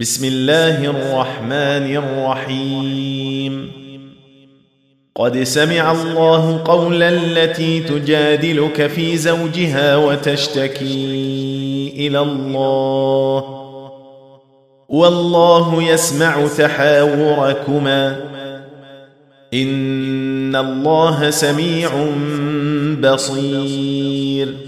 بسم الله الرحمن الرحيم قد سمع الله قول التي تجادلك في زوجها وتشتكي إلى الله. والله يسمع تحاوركما. ان الله سميع بصير.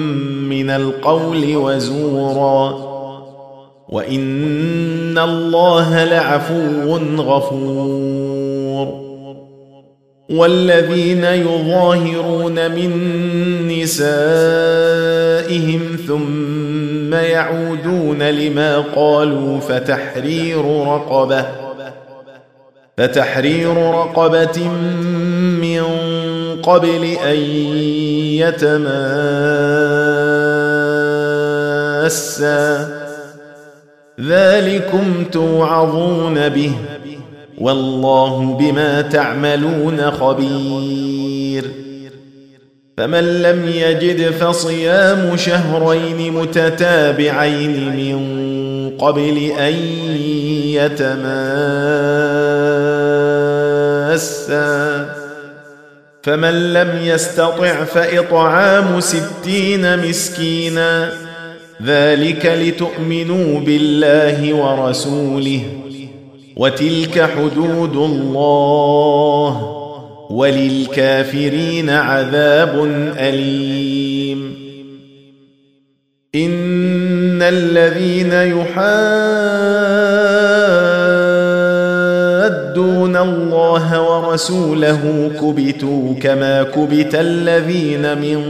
من القول وزورا. وإن الله لعفو غفور. والذين يظاهرون من نسائهم ثم يعودون لما قالوا فتحرير رقبة. فتحرير رقبة من قبل أن يتماسا ذلكم توعظون به. والله بما تعملون خبير. فمن لم يجد فصيام شهرين متتابعين من قبل أن يتماسا. فمن لم يستطع فإطعام ستين مسكينا. ذلك لتؤمنوا بالله ورسوله وتلك حدود الله وللكافرين عذاب أليم. إن الذين يحادون الله ورسوله كبتوا كما كبت الذين من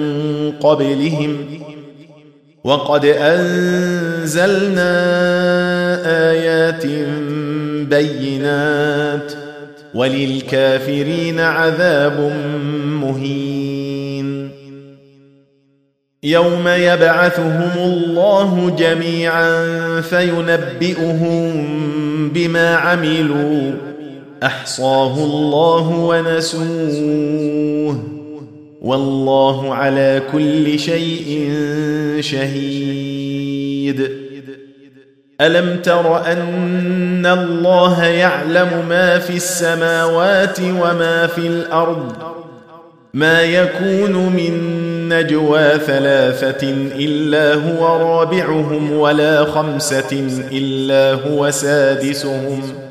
قبلهم وقد أنزلنا آيات بينات وللكافرين عذاب مهين. يوم يبعثهم الله جميعا فينبئهم بما عملوا. أحصاه الله ونسوه. والله على كل شيء شهيد. ألم تر أن الله يعلم ما في السماوات وما في الأرض؟ ما يكون من نجوى ثلاثة إلا هو رابعهم ولا خمسة إلا هو سادسهم.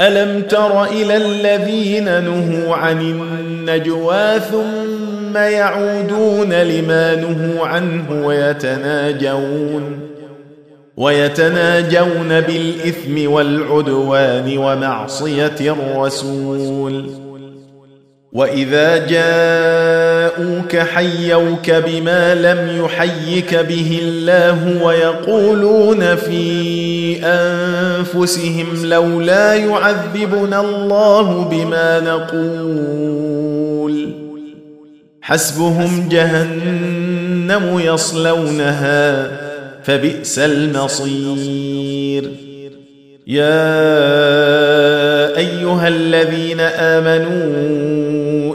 ألم تر إلى الذين نهوا عن النجوى ثم يعودون لما نهوا عنه ويتناجون ويتناجون بالإثم والعدوان ومعصية الرسول واذا جاءوك حيوك بما لم يحيك به الله ويقولون في انفسهم لولا يعذبنا الله بما نقول حسبهم جهنم يصلونها فبئس المصير يا ايها الذين امنوا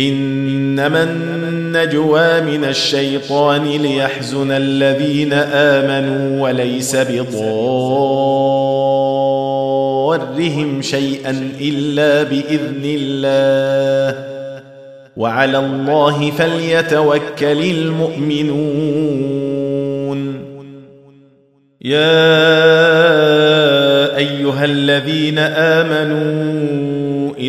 إنما النجوى من الشيطان ليحزن الذين آمنوا وليس بضارهم شيئا إلا بإذن الله. وعلى الله فليتوكل المؤمنون. يا أيها الذين آمنوا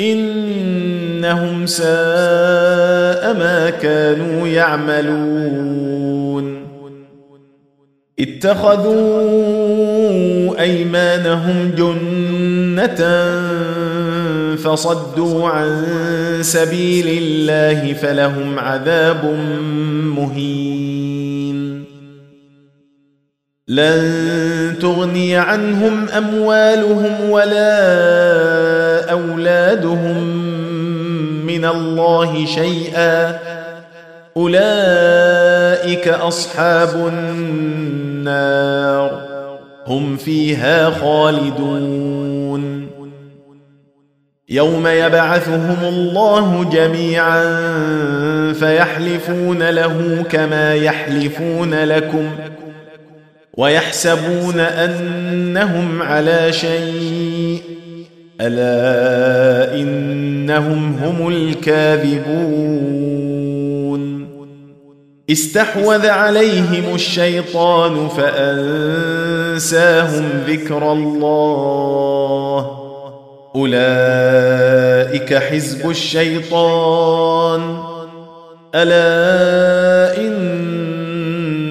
إنهم ساء ما كانوا يعملون. اتخذوا أيمانهم جنة فصدوا عن سبيل الله فلهم عذاب مهين. لن تغني عنهم أموالهم ولا أولادهم من الله شيئا. أولئك أصحاب النار. هم فيها خالدون. يوم يبعثهم الله جميعا فيحلفون له كما يحلفون لكم. ويحسبون أنهم على شيء. ألا إنهم هم الكاذبون. استحوذ عليهم الشيطان فأنساهم ذكر الله. أولئك حزب الشيطان. ألا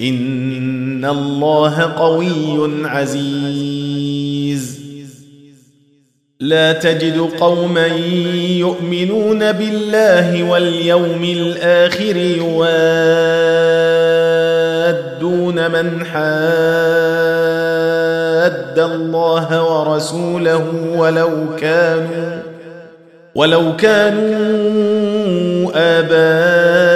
إن الله قوي عزيز. لا تجد قوما يؤمنون بالله واليوم الآخر يوادون من حاد الله ورسوله ولو كانوا ولو كانوا آباءهم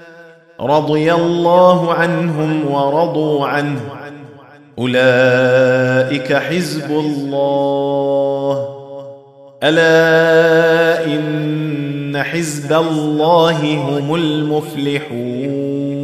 رضي الله عنهم ورضوا عنه. أولئك حزب الله. ألا إن حزب الله هم المفلحون.